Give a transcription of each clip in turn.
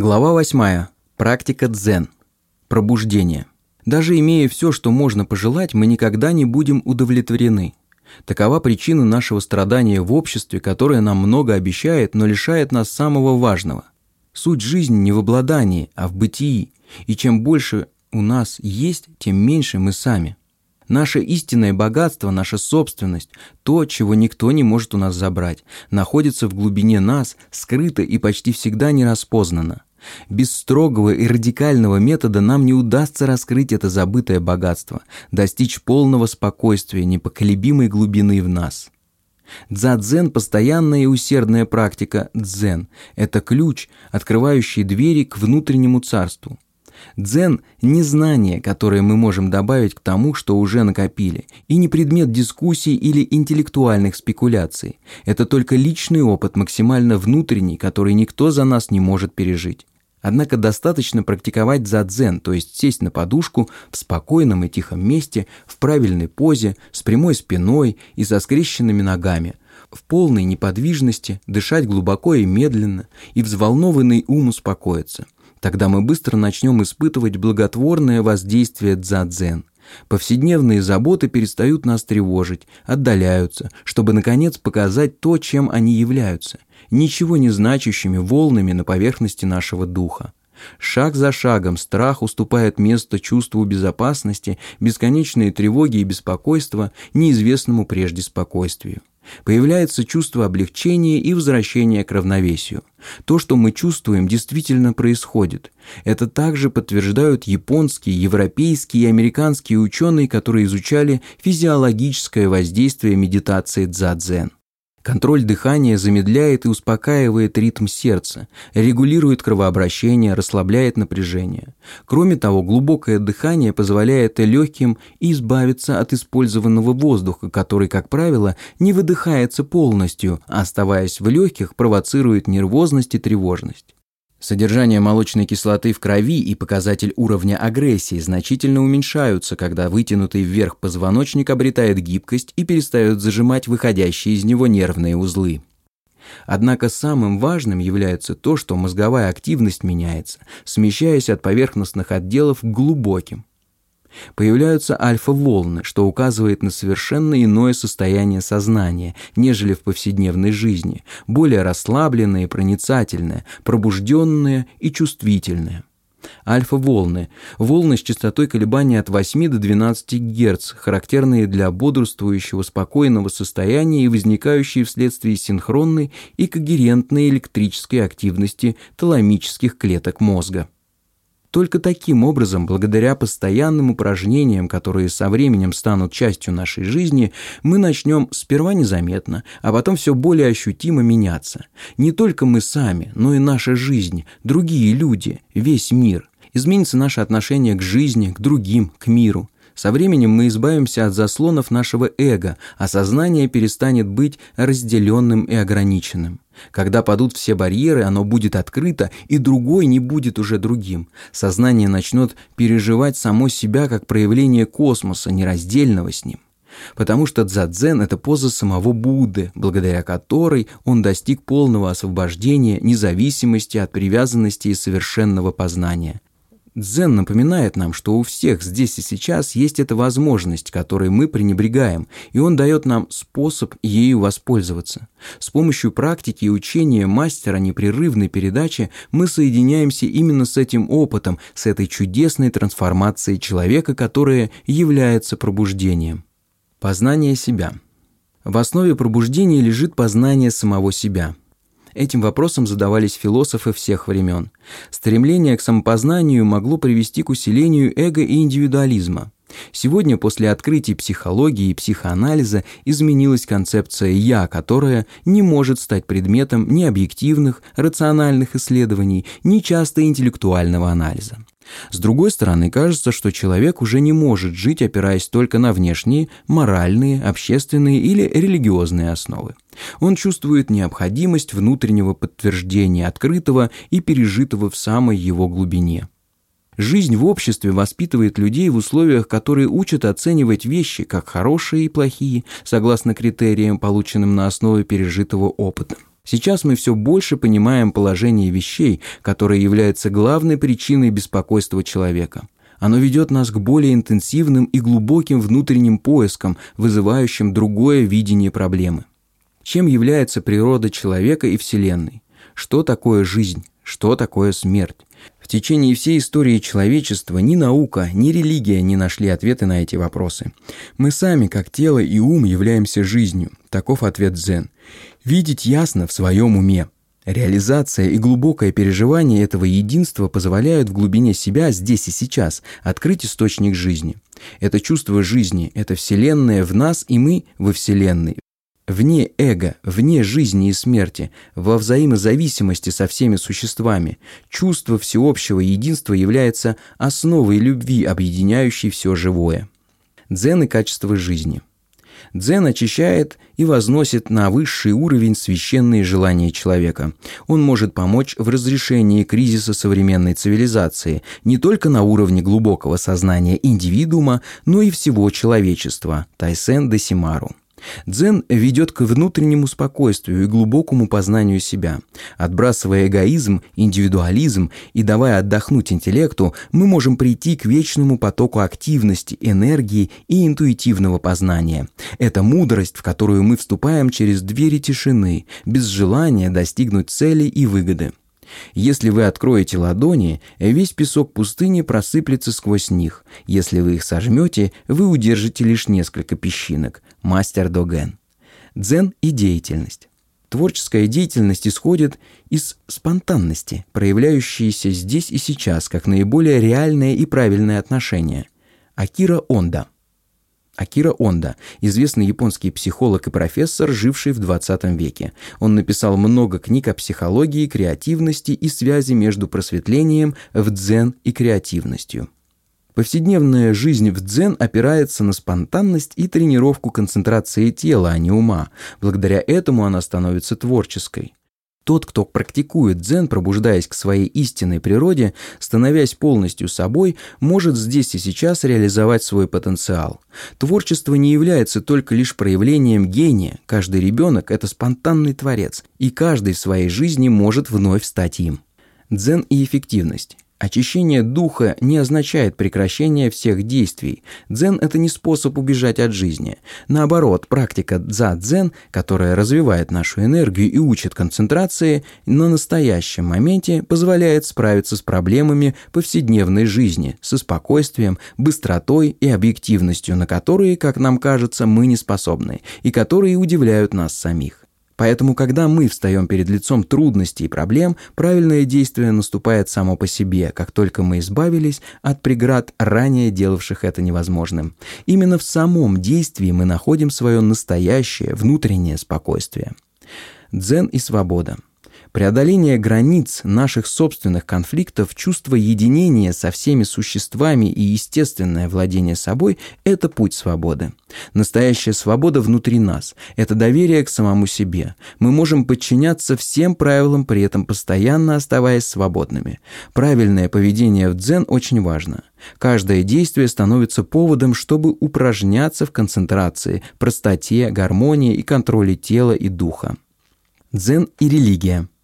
Глава 8. Практика дзен. Пробуждение. Даже имея все, что можно пожелать, мы никогда не будем удовлетворены. Такова причина нашего страдания в обществе, которое нам много обещает, но лишает нас самого важного. Суть жизни не в обладании, а в бытии, и чем больше у нас есть, тем меньше мы сами. Наше истинное богатство, наша собственность, то, чего никто не может у нас забрать, находится в глубине нас, скрыто и почти всегда не распознано. Без строгого и радикального метода нам не удастся раскрыть это забытое богатство, достичь полного спокойствия, непоколебимой глубины в нас. Дзадзен – постоянная и усердная практика дзен. Это ключ, открывающий двери к внутреннему царству. Дзен – не знание, которое мы можем добавить к тому, что уже накопили, и не предмет дискуссий или интеллектуальных спекуляций. Это только личный опыт, максимально внутренний, который никто за нас не может пережить. Однако достаточно практиковать задзен, то есть сесть на подушку в спокойном и тихом месте, в правильной позе, с прямой спиной и со скрещенными ногами, в полной неподвижности, дышать глубоко и медленно, и взволнованный ум успокоится – Тогда мы быстро начнем испытывать благотворное воздействие дзадзен. Повседневные заботы перестают нас тревожить, отдаляются, чтобы, наконец, показать то, чем они являются, ничего не значащими волнами на поверхности нашего духа. Шаг за шагом страх уступает место чувству безопасности, бесконечной тревоги и беспокойства неизвестному прежде спокойствию. Появляется чувство облегчения и возвращения к равновесию. То, что мы чувствуем, действительно происходит. Это также подтверждают японские, европейские и американские ученые, которые изучали физиологическое воздействие медитации дзадзен. Контроль дыхания замедляет и успокаивает ритм сердца, регулирует кровообращение, расслабляет напряжение. Кроме того, глубокое дыхание позволяет легким избавиться от использованного воздуха, который, как правило, не выдыхается полностью, а оставаясь в легких, провоцирует нервозность и тревожность. Содержание молочной кислоты в крови и показатель уровня агрессии значительно уменьшаются, когда вытянутый вверх позвоночник обретает гибкость и перестает зажимать выходящие из него нервные узлы. Однако самым важным является то, что мозговая активность меняется, смещаясь от поверхностных отделов к глубоким. Появляются альфа-волны, что указывает на совершенно иное состояние сознания, нежели в повседневной жизни, более расслабленное и проницательное, пробужденное и чувствительное. Альфа-волны – волны с частотой колебания от 8 до 12 Гц, характерные для бодрствующего спокойного состояния и возникающие вследствие синхронной и когерентной электрической активности таламических клеток мозга. Только таким образом, благодаря постоянным упражнениям, которые со временем станут частью нашей жизни, мы начнем сперва незаметно, а потом все более ощутимо меняться. Не только мы сами, но и наша жизнь, другие люди, весь мир. Изменится наше отношение к жизни, к другим, к миру. Со временем мы избавимся от заслонов нашего эго, а сознание перестанет быть разделенным и ограниченным. Когда падут все барьеры, оно будет открыто, и другой не будет уже другим. Сознание начнет переживать само себя как проявление космоса, нераздельного с ним. Потому что дзадзен – это поза самого Будды, благодаря которой он достиг полного освобождения, независимости от привязанности и совершенного познания. Дзен напоминает нам, что у всех здесь и сейчас есть эта возможность, которой мы пренебрегаем, и он дает нам способ ею воспользоваться. С помощью практики и учения мастера непрерывной передачи мы соединяемся именно с этим опытом, с этой чудесной трансформацией человека, которая является пробуждением. Познание себя. В основе пробуждения лежит познание самого себя – Этим вопросом задавались философы всех времен. Стремление к самопознанию могло привести к усилению эго и индивидуализма. Сегодня после открытий психологии и психоанализа изменилась концепция «я», которая не может стать предметом ни объективных, рациональных исследований, ни часто интеллектуального анализа. С другой стороны, кажется, что человек уже не может жить, опираясь только на внешние, моральные, общественные или религиозные основы. Он чувствует необходимость внутреннего подтверждения открытого и пережитого в самой его глубине. Жизнь в обществе воспитывает людей в условиях, которые учат оценивать вещи как хорошие и плохие, согласно критериям, полученным на основе пережитого опыта. Сейчас мы все больше понимаем положение вещей, которое является главной причиной беспокойства человека. Оно ведет нас к более интенсивным и глубоким внутренним поискам, вызывающим другое видение проблемы. Чем является природа человека и Вселенной? Что такое жизнь? Что такое смерть? В течение всей истории человечества ни наука, ни религия не нашли ответы на эти вопросы. Мы сами, как тело и ум, являемся жизнью. Таков ответ Дзен. Видеть ясно в своем уме. Реализация и глубокое переживание этого единства позволяют в глубине себя, здесь и сейчас, открыть источник жизни. Это чувство жизни, это Вселенная в нас и мы во Вселенной. Вне эго, вне жизни и смерти, во взаимозависимости со всеми существами, чувство всеобщего единства является основой любви, объединяющей все живое. Дзен и качество жизни – Дзен очищает и возносит на высший уровень священные желания человека. Он может помочь в разрешении кризиса современной цивилизации не только на уровне глубокого сознания индивидуума, но и всего человечества. Тайсен Десимару. Дзен ведет к внутреннему спокойствию и глубокому познанию себя. Отбрасывая эгоизм, индивидуализм и давая отдохнуть интеллекту, мы можем прийти к вечному потоку активности, энергии и интуитивного познания. Это мудрость, в которую мы вступаем через двери тишины, без желания достигнуть цели и выгоды. Если вы откроете ладони, весь песок пустыни просыплется сквозь них. Если вы их сожмете, вы удержите лишь несколько песчинок. Мастер Доген. Дзен и деятельность. Творческая деятельность исходит из спонтанности, проявляющейся здесь и сейчас, как наиболее реальное и правильное отношение. Акира Онда – Акира Онда, известный японский психолог и профессор, живший в 20 веке. Он написал много книг о психологии, креативности и связи между просветлением в дзен и креативностью. Повседневная жизнь в дзен опирается на спонтанность и тренировку концентрации тела, а не ума. Благодаря этому она становится творческой. Тот, кто практикует дзен, пробуждаясь к своей истинной природе, становясь полностью собой, может здесь и сейчас реализовать свой потенциал. Творчество не является только лишь проявлением гения. Каждый ребенок – это спонтанный творец, и каждый в своей жизни может вновь стать им. Дзен и эффективность. Очищение духа не означает прекращение всех действий. Дзен – это не способ убежать от жизни. Наоборот, практика дза-дзен, которая развивает нашу энергию и учит концентрации, на настоящем моменте позволяет справиться с проблемами повседневной жизни, со спокойствием, быстротой и объективностью, на которые, как нам кажется, мы не способны, и которые удивляют нас самих. Поэтому, когда мы встаем перед лицом трудностей и проблем, правильное действие наступает само по себе, как только мы избавились от преград, ранее делавших это невозможным. Именно в самом действии мы находим свое настоящее внутреннее спокойствие. Дзен и свобода – Преодоление границ наших собственных конфликтов, чувство единения со всеми существами и естественное владение собой – это путь свободы. Настоящая свобода внутри нас – это доверие к самому себе. Мы можем подчиняться всем правилам, при этом постоянно оставаясь свободными. Правильное поведение в дзен очень важно. Каждое действие становится поводом, чтобы упражняться в концентрации, простоте, гармонии и контроле тела и духа. Дзен и религия –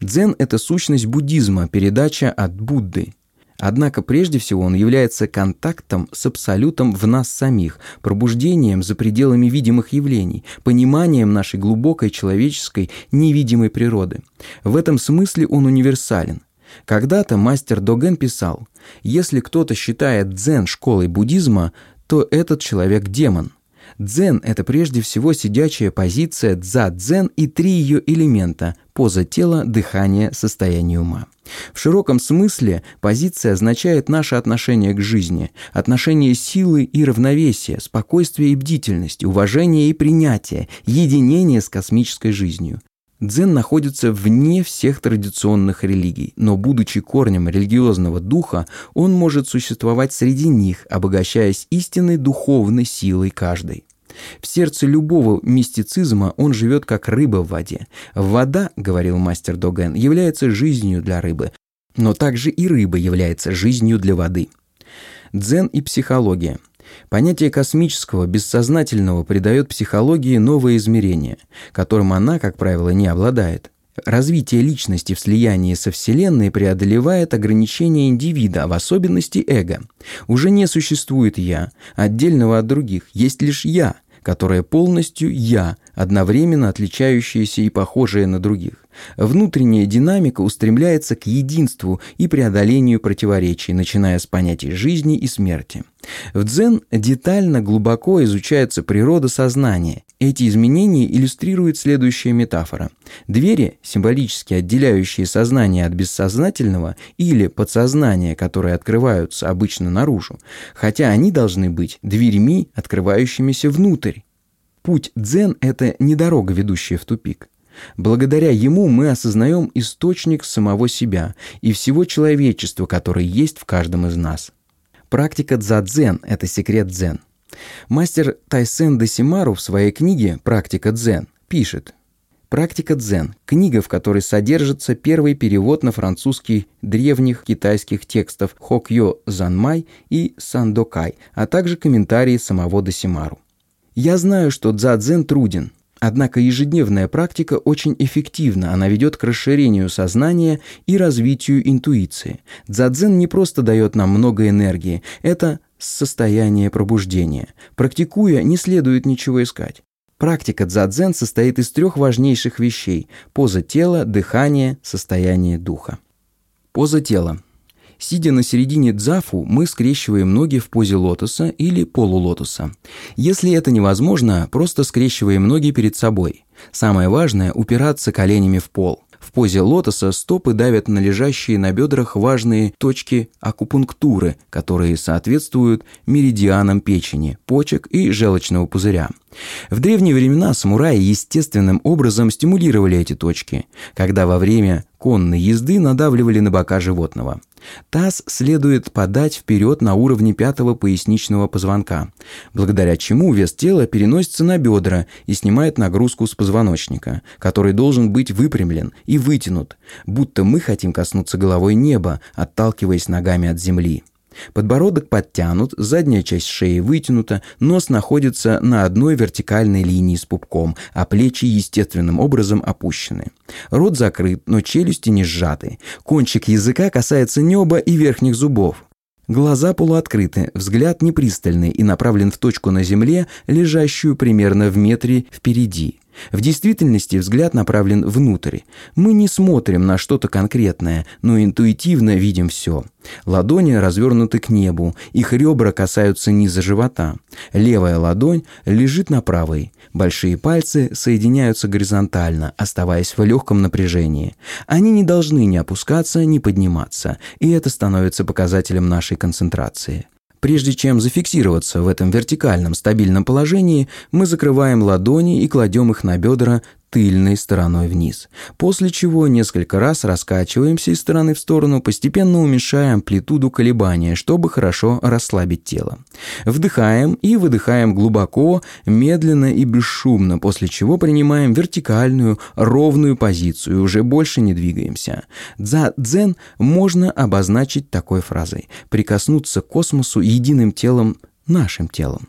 Дзен – это сущность буддизма, передача от Будды. Однако прежде всего он является контактом с абсолютом в нас самих, пробуждением за пределами видимых явлений, пониманием нашей глубокой человеческой невидимой природы. В этом смысле он универсален. Когда-то мастер Доген писал, «Если кто-то считает дзен школой буддизма, то этот человек демон». Дзен – это прежде всего сидячая позиция дза-дзен и три ее элемента – поза тела, дыхание, состояние ума. В широком смысле позиция означает наше отношение к жизни, отношение силы и равновесия, спокойствия и бдительности, уважения и принятия, единение с космической жизнью. Дзен находится вне всех традиционных религий, но будучи корнем религиозного духа, он может существовать среди них, обогащаясь истинной духовной силой каждой. В сердце любого мистицизма он живет как рыба в воде. Вода, говорил мастер Доген, является жизнью для рыбы, но также и рыба является жизнью для воды. Дзен и психология. Понятие космического, бессознательного придает психологии новое измерение, которым она, как правило, не обладает. Развитие личности в слиянии со Вселенной преодолевает ограничения индивида, в особенности эго. Уже не существует «я», отдельного от других, есть лишь «я», которое полностью «я», одновременно отличающееся и похожее на других. Внутренняя динамика устремляется к единству и преодолению противоречий, начиная с понятий жизни и смерти. В дзен детально глубоко изучается природа сознания. Эти изменения иллюстрирует следующая метафора. Двери, символически отделяющие сознание от бессознательного, или подсознание, которые открываются обычно наружу, хотя они должны быть дверьми, открывающимися внутрь. Путь дзен – это не дорога, ведущая в тупик. Благодаря ему мы осознаем источник самого себя и всего человечества, которое есть в каждом из нас. Практика дзадзен – это секрет дзен. Мастер Тайсен Десимару в своей книге «Практика дзен» пишет «Практика дзен – книга, в которой содержится первый перевод на французский древних китайских текстов Хокьо Занмай и Сандокай, а также комментарии самого Десимару. Я знаю, что дзадзен труден, Однако ежедневная практика очень эффективна, она ведет к расширению сознания и развитию интуиции. Дзадзен не просто дает нам много энергии, это состояние пробуждения. Практикуя, не следует ничего искать. Практика дзадзен состоит из трех важнейших вещей – поза тела, дыхание, состояние духа. Поза тела. Сидя на середине дзафу, мы скрещиваем ноги в позе лотоса или полулотоса. Если это невозможно, просто скрещиваем ноги перед собой. Самое важное – упираться коленями в пол. В позе лотоса стопы давят на лежащие на бедрах важные точки акупунктуры, которые соответствуют меридианам печени, почек и желчного пузыря. В древние времена самураи естественным образом стимулировали эти точки, когда во время конной езды надавливали на бока животного. Таз следует подать вперед на уровне пятого поясничного позвонка, благодаря чему вес тела переносится на бедра и снимает нагрузку с позвоночника, который должен быть выпрямлен и вытянут, будто мы хотим коснуться головой неба, отталкиваясь ногами от земли. Подбородок подтянут, задняя часть шеи вытянута, нос находится на одной вертикальной линии с пупком, а плечи естественным образом опущены. Рот закрыт, но челюсти не сжаты. Кончик языка касается неба и верхних зубов. Глаза полуоткрыты, взгляд непристальный и направлен в точку на земле, лежащую примерно в метре впереди. В действительности взгляд направлен внутрь. Мы не смотрим на что-то конкретное, но интуитивно видим все. Ладони развернуты к небу, их ребра касаются низа живота. Левая ладонь лежит на правой. Большие пальцы соединяются горизонтально, оставаясь в легком напряжении. Они не должны ни опускаться, ни подниматься, и это становится показателем нашей концентрации. Прежде чем зафиксироваться в этом вертикальном стабильном положении, мы закрываем ладони и кладем их на бедра тыльной стороной вниз, после чего несколько раз раскачиваемся из стороны в сторону, постепенно уменьшая амплитуду колебания, чтобы хорошо расслабить тело. Вдыхаем и выдыхаем глубоко, медленно и бесшумно, после чего принимаем вертикальную, ровную позицию, уже больше не двигаемся. За дзен можно обозначить такой фразой «прикоснуться к космосу единым телом, нашим телом».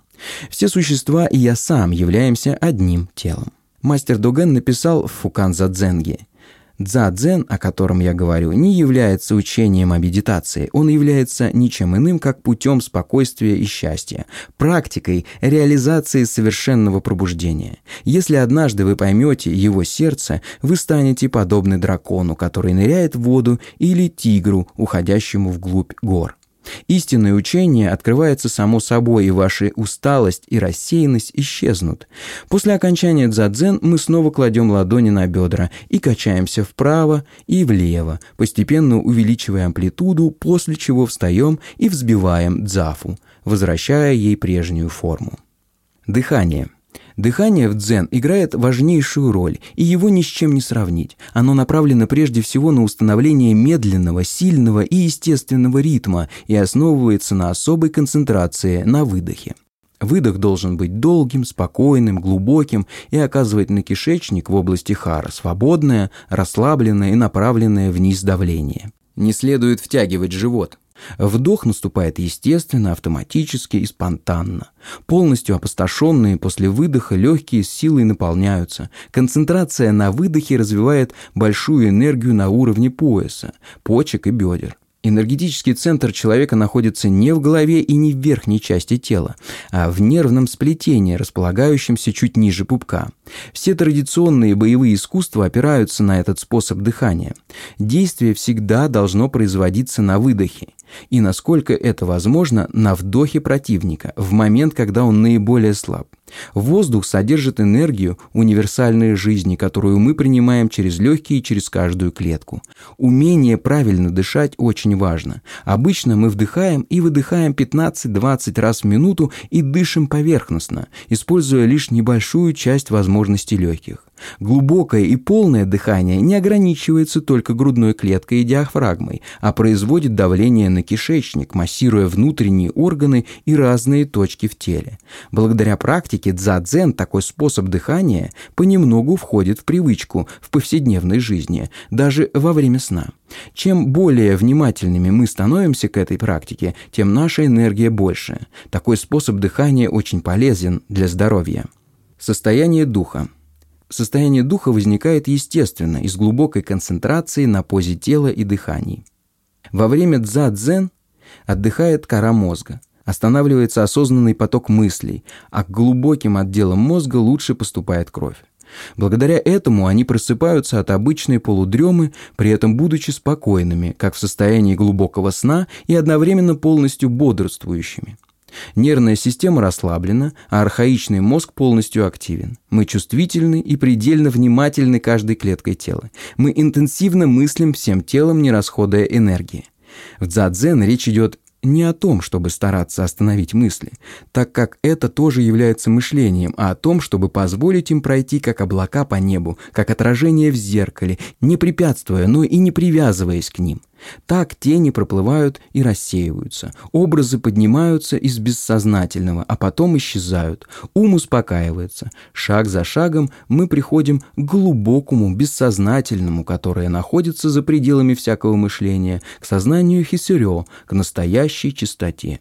Все существа и я сам являемся одним телом. Мастер Доген написал в Фукан Задзенге. Дзадзен, о котором я говорю, не является учением о медитации. Он является ничем иным, как путем спокойствия и счастья, практикой реализации совершенного пробуждения. Если однажды вы поймете его сердце, вы станете подобны дракону, который ныряет в воду, или тигру, уходящему вглубь гор. Истинное учение открывается само собой, и ваша усталость и рассеянность исчезнут. После окончания дзадзен мы снова кладем ладони на бедра и качаемся вправо и влево, постепенно увеличивая амплитуду, после чего встаем и взбиваем дзафу, возвращая ей прежнюю форму. Дыхание – Дыхание в дзен играет важнейшую роль, и его ни с чем не сравнить. Оно направлено прежде всего на установление медленного, сильного и естественного ритма и основывается на особой концентрации на выдохе. Выдох должен быть долгим, спокойным, глубоким и оказывать на кишечник в области хара свободное, расслабленное и направленное вниз давление. Не следует втягивать живот. Вдох наступает естественно, автоматически и спонтанно. Полностью опустошенные после выдоха легкие силой наполняются. Концентрация на выдохе развивает большую энергию на уровне пояса, почек и бедер. Энергетический центр человека находится не в голове и не в верхней части тела, а в нервном сплетении, располагающемся чуть ниже пупка. Все традиционные боевые искусства опираются на этот способ дыхания. Действие всегда должно производиться на выдохе. И насколько это возможно, на вдохе противника, в момент, когда он наиболее слаб. Воздух содержит энергию универсальной жизни, которую мы принимаем через легкие и через каждую клетку. Умение правильно дышать очень важно. Обычно мы вдыхаем и выдыхаем 15-20 раз в минуту и дышим поверхностно, используя лишь небольшую часть возможностей легких. Глубокое и полное дыхание не ограничивается только грудной клеткой и диафрагмой, а производит давление на кишечник, массируя внутренние органы и разные точки в теле. Благодаря практике дзадзен такой способ дыхания понемногу входит в привычку в повседневной жизни, даже во время сна. Чем более внимательными мы становимся к этой практике, тем наша энергия больше. Такой способ дыхания очень полезен для здоровья. Состояние духа. Состояние духа возникает естественно из глубокой концентрации на позе тела и дыхании. Во время дза-дзен отдыхает кора мозга, останавливается осознанный поток мыслей, а к глубоким отделам мозга лучше поступает кровь. Благодаря этому они просыпаются от обычной полудремы, при этом будучи спокойными, как в состоянии глубокого сна и одновременно полностью бодрствующими. Нервная система расслаблена, а архаичный мозг полностью активен. Мы чувствительны и предельно внимательны каждой клеткой тела. Мы интенсивно мыслим всем телом, не расходуя энергии. В дзадзен речь идет не о том, чтобы стараться остановить мысли, так как это тоже является мышлением, а о том, чтобы позволить им пройти как облака по небу, как отражение в зеркале, не препятствуя, но и не привязываясь к ним. Так тени проплывают и рассеиваются, образы поднимаются из бессознательного, а потом исчезают, ум успокаивается. Шаг за шагом мы приходим к глубокому, бессознательному, которое находится за пределами всякого мышления, к сознанию хисюрё, к настоящей чистоте.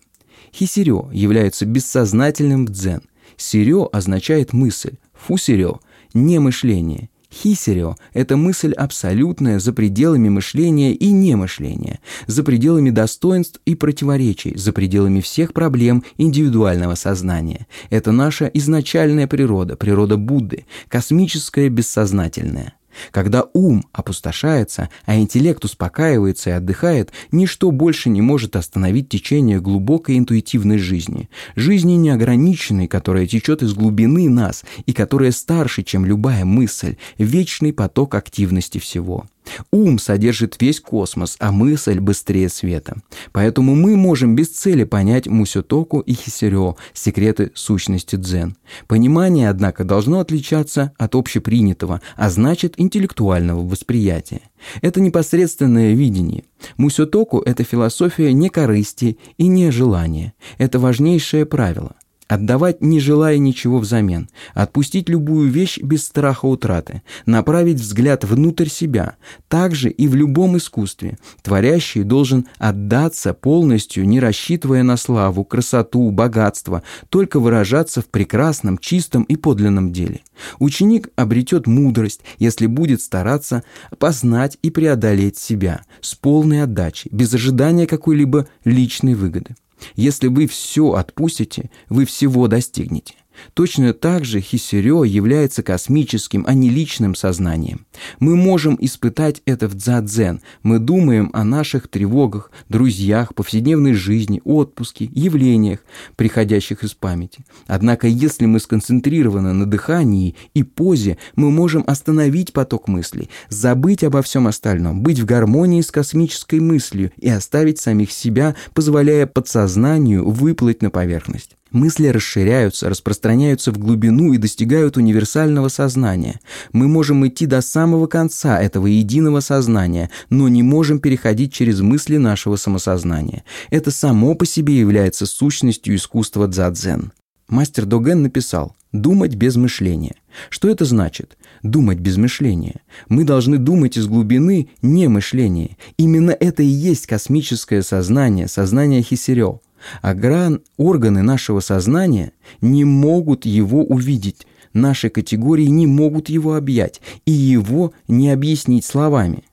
Хисирё является бессознательным в дзен. Сирё означает мысль, фусирё – не мышление – Хисерио – это мысль абсолютная за пределами мышления и немышления, за пределами достоинств и противоречий, за пределами всех проблем индивидуального сознания. Это наша изначальная природа, природа Будды, космическая бессознательная. Когда ум опустошается, а интеллект успокаивается и отдыхает, ничто больше не может остановить течение глубокой интуитивной жизни. Жизни неограниченной, которая течет из глубины нас и которая старше, чем любая мысль, вечный поток активности всего. Ум содержит весь космос, а мысль быстрее света. Поэтому мы можем без цели понять Мусютоку и Хисерё, секреты сущности дзен. Понимание, однако, должно отличаться от общепринятого, а значит интеллектуального восприятия. Это непосредственное видение. Мусютоку – это философия не корысти и не желания. Это важнейшее правило – Отдавать, не желая ничего взамен. Отпустить любую вещь без страха утраты. Направить взгляд внутрь себя. Также и в любом искусстве. Творящий должен отдаться полностью, не рассчитывая на славу, красоту, богатство, только выражаться в прекрасном, чистом и подлинном деле. Ученик обретет мудрость, если будет стараться познать и преодолеть себя с полной отдачей, без ожидания какой-либо личной выгоды. Если вы все отпустите, вы всего достигнете. Точно так же хисерё является космическим, а не личным сознанием. Мы можем испытать это в дзадзен. Мы думаем о наших тревогах, друзьях, повседневной жизни, отпуске, явлениях, приходящих из памяти. Однако, если мы сконцентрированы на дыхании и позе, мы можем остановить поток мыслей, забыть обо всем остальном, быть в гармонии с космической мыслью и оставить самих себя, позволяя подсознанию выплыть на поверхность. Мысли расширяются, распространяются в глубину и достигают универсального сознания. Мы можем идти до самого конца этого единого сознания, но не можем переходить через мысли нашего самосознания. Это само по себе является сущностью искусства дзадзен. Мастер Доген написал «думать без мышления». Что это значит? думать без мышления. Мы должны думать из глубины не мышления. Именно это и есть космическое сознание, сознание Хисерё. А гран, органы нашего сознания не могут его увидеть, наши категории не могут его объять и его не объяснить словами.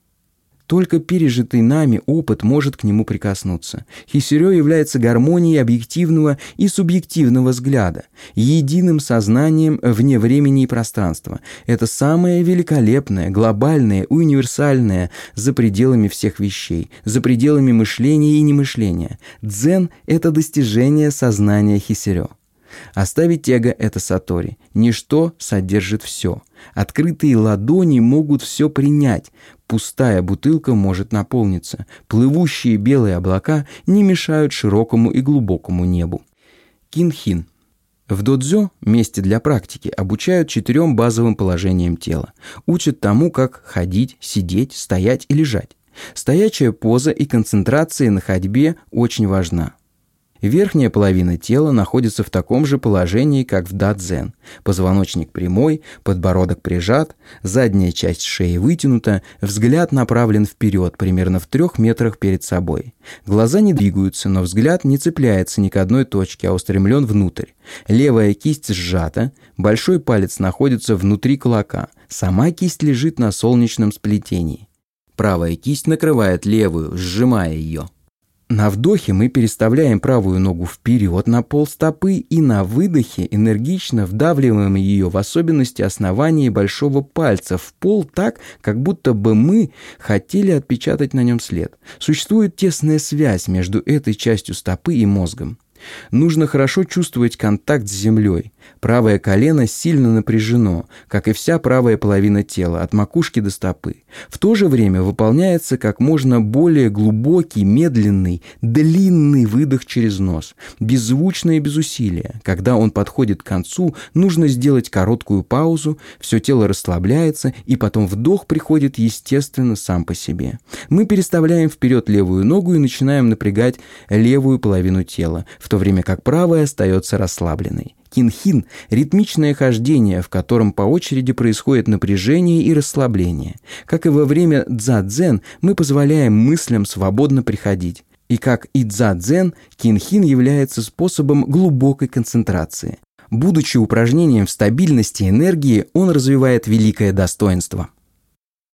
Только пережитый нами опыт может к нему прикоснуться. Хисерё является гармонией объективного и субъективного взгляда, единым сознанием вне времени и пространства. Это самое великолепное, глобальное, универсальное за пределами всех вещей, за пределами мышления и немышления. Дзен – это достижение сознания Хисерё. Оставить эго – это сатори. Ничто содержит все. Открытые ладони могут все принять. Пустая бутылка может наполниться. Плывущие белые облака не мешают широкому и глубокому небу. Кинхин. В додзё, месте для практики, обучают четырем базовым положениям тела. Учат тому, как ходить, сидеть, стоять и лежать. Стоячая поза и концентрация на ходьбе очень важна. Верхняя половина тела находится в таком же положении, как в дадзен. Позвоночник прямой, подбородок прижат, задняя часть шеи вытянута, взгляд направлен вперед, примерно в трех метрах перед собой. Глаза не двигаются, но взгляд не цепляется ни к одной точке, а устремлен внутрь. Левая кисть сжата, большой палец находится внутри кулака, сама кисть лежит на солнечном сплетении. Правая кисть накрывает левую, сжимая ее. На вдохе мы переставляем правую ногу вперед на пол стопы и на выдохе энергично вдавливаем ее в особенности основания большого пальца в пол так, как будто бы мы хотели отпечатать на нем след. Существует тесная связь между этой частью стопы и мозгом. Нужно хорошо чувствовать контакт с землей. Правое колено сильно напряжено, как и вся правая половина тела, от макушки до стопы. В то же время выполняется как можно более глубокий, медленный, длинный выдох через нос, беззвучно и без усилия. Когда он подходит к концу, нужно сделать короткую паузу, все тело расслабляется, и потом вдох приходит естественно сам по себе. Мы переставляем вперед левую ногу и начинаем напрягать левую половину тела, в то время как правая остается расслабленной. Кинхин – ритмичное хождение, в котором по очереди происходит напряжение и расслабление. Как и во время дзадзен, мы позволяем мыслям свободно приходить. И как и дзадзен, кинхин является способом глубокой концентрации. Будучи упражнением в стабильности энергии, он развивает великое достоинство –